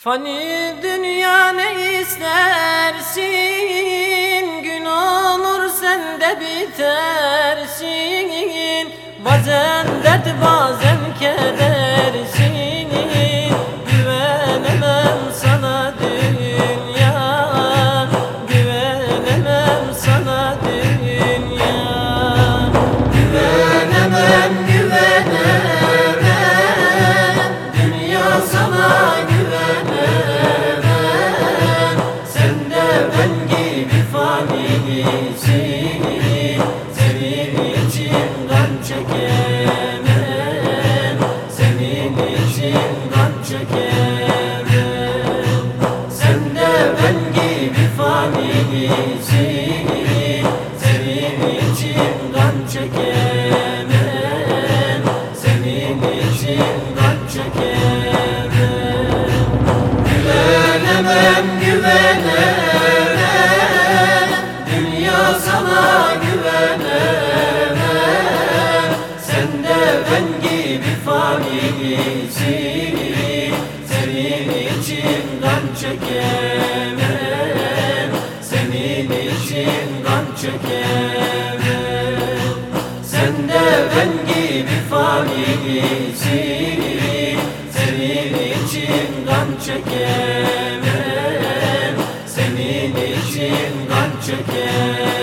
Fani dünya ne istersin? Gün olur sen de bitersin. Bazen dert bazen kedersin ben gibi fanisin Senin için kan çekemem. Senin için kan çekemem. Güvenemem güvenemem. Dünya sana güvenemem. Sen de ben gibi fanisin Senin için kan çekemem için kan çekemem Sen de ben gibi fanisin. Senin için kan çekemem Senin için kan çekemem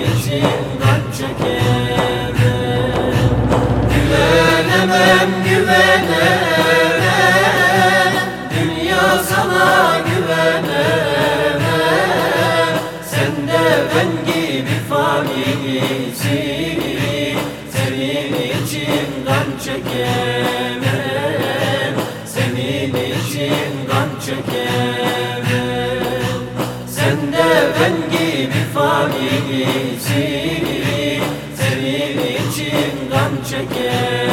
Senin için kan çekemem Güvenemem güvenemem Dünya sana güvenemem Sen de ben gibi fanisin Senin için kan çekemem Senin için kan çekemem Sen de ben gibi fanisin Senin için kan çekemem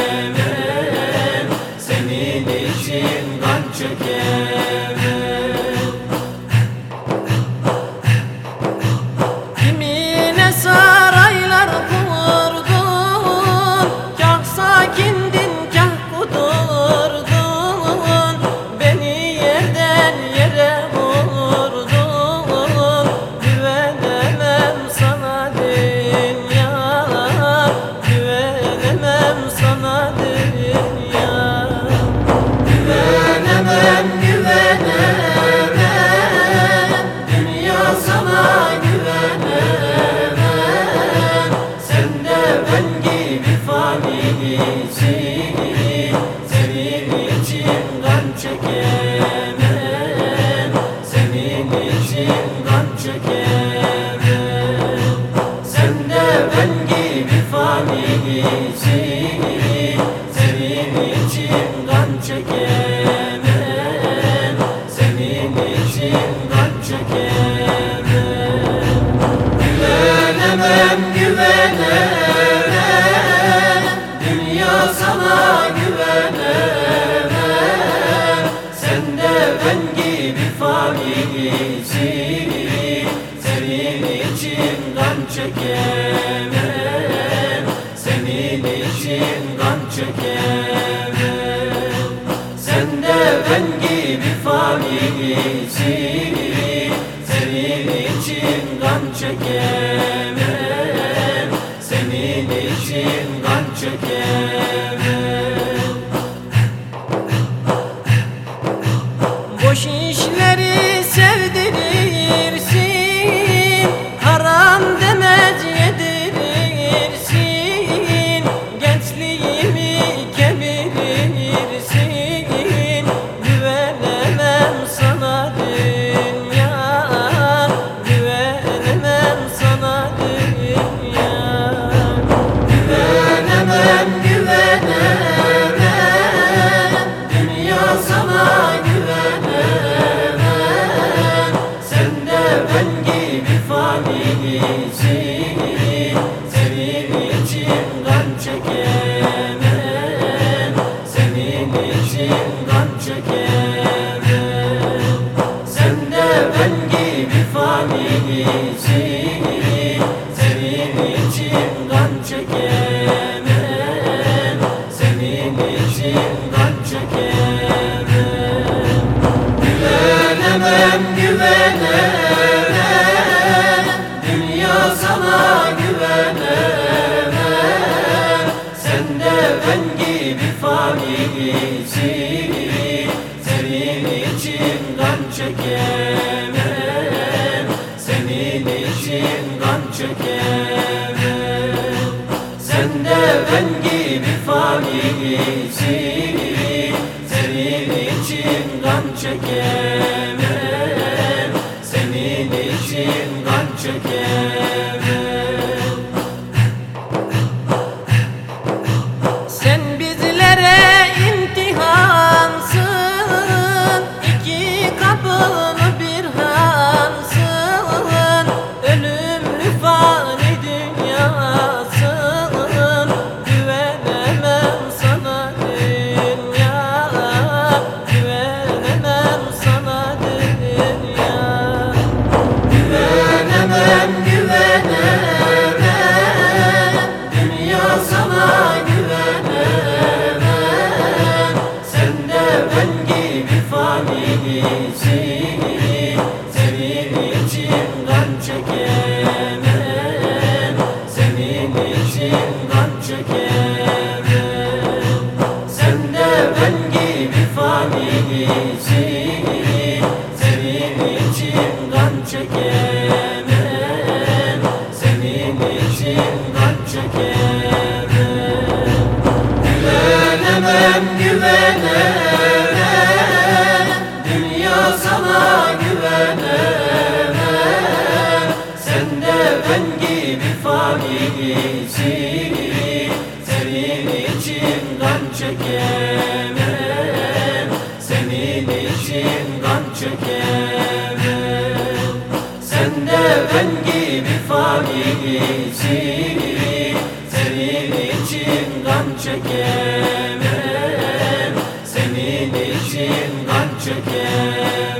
fanisin Senin için kan çekemem Senin için kan çekemem Sen de ben gibi fanisin Sen de ben gibi fanisin Senin için kan çekemem Senin için kan çekemem Sen de ben gibi fanisin Senin için kan çekemem Senin için kan çekemem kan çekemem. Senin için kan çekemem. Sen de ben gibi fanisin Senin için kan çekemem Senin için kan çekemem Sen de ben gibi fanisin Senin için kan çekemem Senin için kan çekemem Güvenemem güvenemem ben gibi fanisin Senin için kan çekemem? Senin için kan çekemem? Sen de ben gibi fanisin Senin için kan çekemem? Senin için kan çekemem